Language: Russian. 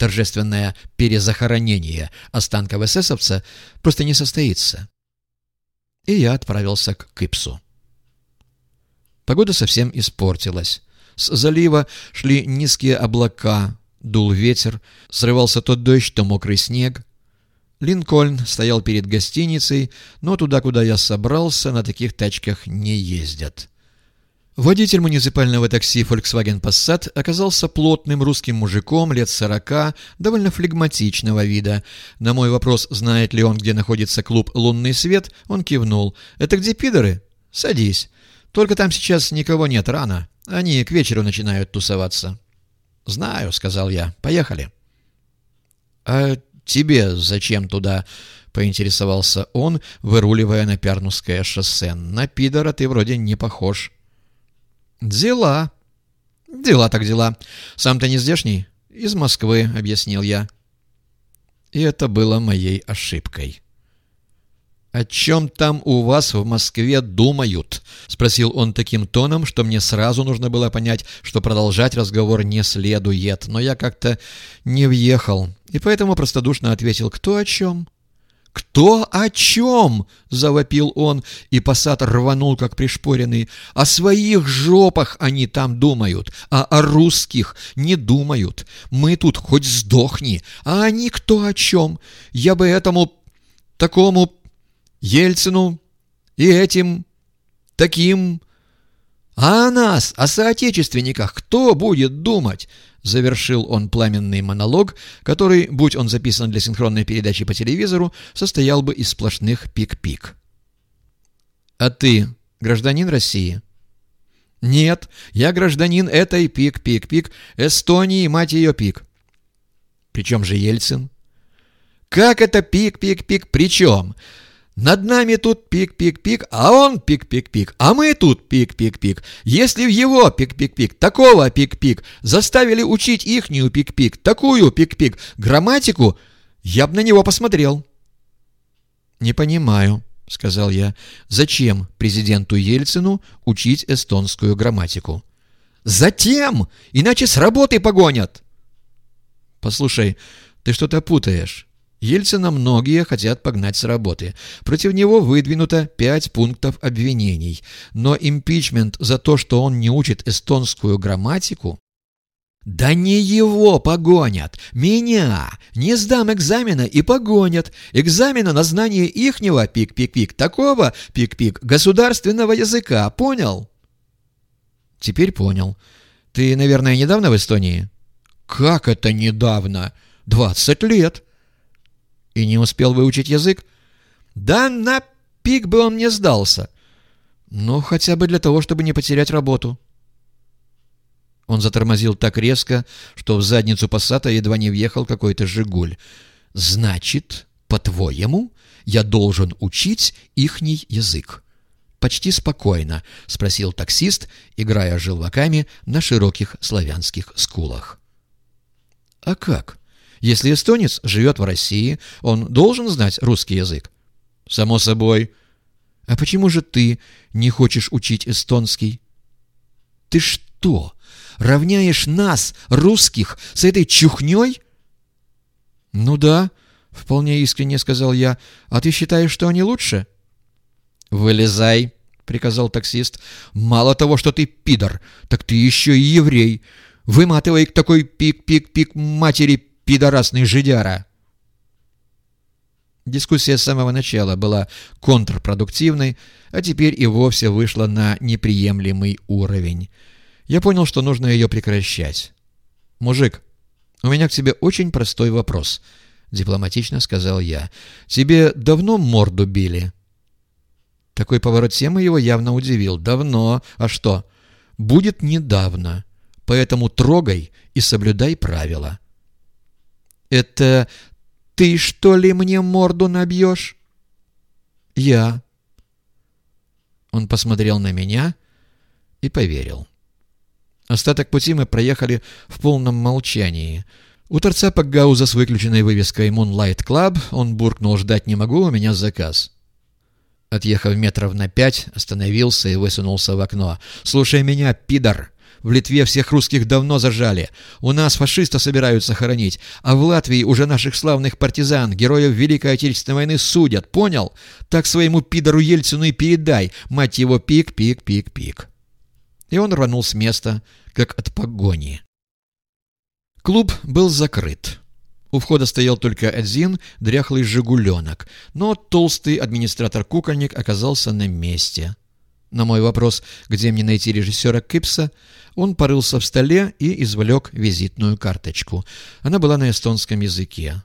торжественное перезахоронение останков эсэсовца просто не состоится. И я отправился к Кипсу. Погода совсем испортилась. С залива шли низкие облака, дул ветер, срывался то дождь, то мокрый снег. Линкольн стоял перед гостиницей, но туда, куда я собрался, на таких тачках не ездят. Водитель муниципального такси Volkswagen Passat оказался плотным русским мужиком лет сорока, довольно флегматичного вида. На мой вопрос, знает ли он, где находится клуб «Лунный свет», он кивнул. «Это где пидоры? Садись. Только там сейчас никого нет, рано. Они к вечеру начинают тусоваться». «Знаю», — сказал я. «Поехали». «А тебе зачем туда?» — поинтересовался он, выруливая на Пярнусское шоссе. «На пидора ты вроде не похож». «Дела». «Дела так дела. Сам ты не здешний?» «Из Москвы», — объяснил я. И это было моей ошибкой. «О чем там у вас в Москве думают?» — спросил он таким тоном, что мне сразу нужно было понять, что продолжать разговор не следует. Но я как-то не въехал, и поэтому простодушно ответил «Кто о чем?» «Кто о чем?» — завопил он, и посад рванул, как пришпоренный. «О своих жопах они там думают, а о русских не думают. Мы тут хоть сдохни, а они кто о чем? Я бы этому, такому, Ельцину и этим, таким...» «А о нас, о соотечественниках, кто будет думать?» Завершил он пламенный монолог, который, будь он записан для синхронной передачи по телевизору, состоял бы из сплошных пик-пик. «А ты гражданин России?» «Нет, я гражданин этой пик-пик-пик Эстонии, мать ее пик». «Причем же Ельцин?» «Как это пик-пик-пик? Причем?» Над нами тут пик-пик-пик, а он пик-пик-пик, а мы тут пик-пик-пик. Если его пик-пик-пик, такого пик-пик, заставили учить ихнюю пик-пик, такую пик-пик, грамматику, я бы на него посмотрел. «Не понимаю», — сказал я, — «зачем президенту Ельцину учить эстонскую грамматику?» «Затем! Иначе с работы погонят!» «Послушай, ты что-то путаешь». Ельцина многие хотят погнать с работы. Против него выдвинуто пять пунктов обвинений. Но импичмент за то, что он не учит эстонскую грамматику... «Да не его погонят! Меня! Не сдам экзамена и погонят! Экзамена на знание ихнего пик-пик-пик, такого пик-пик государственного языка, понял?» «Теперь понял. Ты, наверное, недавно в Эстонии?» «Как это недавно? Двадцать лет!» И не успел выучить язык? Да на пик бы он мне сдался. Ну, хотя бы для того, чтобы не потерять работу. Он затормозил так резко, что в задницу пассата едва не въехал какой-то «Жигуль». «Значит, по-твоему, я должен учить ихний язык?» «Почти спокойно», — спросил таксист, играя желваками на широких славянских скулах. «А как?» Если эстонец живет в России, он должен знать русский язык. Само собой. А почему же ты не хочешь учить эстонский? Ты что, равняешь нас, русских, с этой чухней? Ну да, вполне искренне сказал я. А ты считаешь, что они лучше? Вылезай, приказал таксист. Мало того, что ты пидор, так ты еще и еврей. Выматывай такой пик-пик-пик матери пидорасный жидяра!» Дискуссия с самого начала была контрпродуктивной, а теперь и вовсе вышла на неприемлемый уровень. Я понял, что нужно ее прекращать. «Мужик, у меня к тебе очень простой вопрос», — дипломатично сказал я. «Тебе давно морду били?» Такой поворот темы его явно удивил. «Давно. А что?» «Будет недавно. Поэтому трогай и соблюдай правила». «Это ты, что ли, мне морду набьешь?» «Я». Он посмотрел на меня и поверил. Остаток пути мы проехали в полном молчании. У торца Пакгауза с выключенной вывеской Moonlight Club он буркнул «Ждать не могу, у меня заказ». Отъехав метров на пять, остановился и высунулся в окно. «Слушай меня, пидор! В Литве всех русских давно зажали. У нас фашиста собираются хоронить. А в Латвии уже наших славных партизан, героев Великой Отечественной войны, судят. Понял? Так своему пидору Ельцину и передай. Мать его, пик, пик, пик, пик. И он рванул с места, как от погони. Клуб был закрыт. У входа стоял только один дряхлый «Жигуленок», но толстый администратор-кукольник оказался на месте. На мой вопрос, где мне найти режиссера Кипса, он порылся в столе и извлек визитную карточку. Она была на эстонском языке.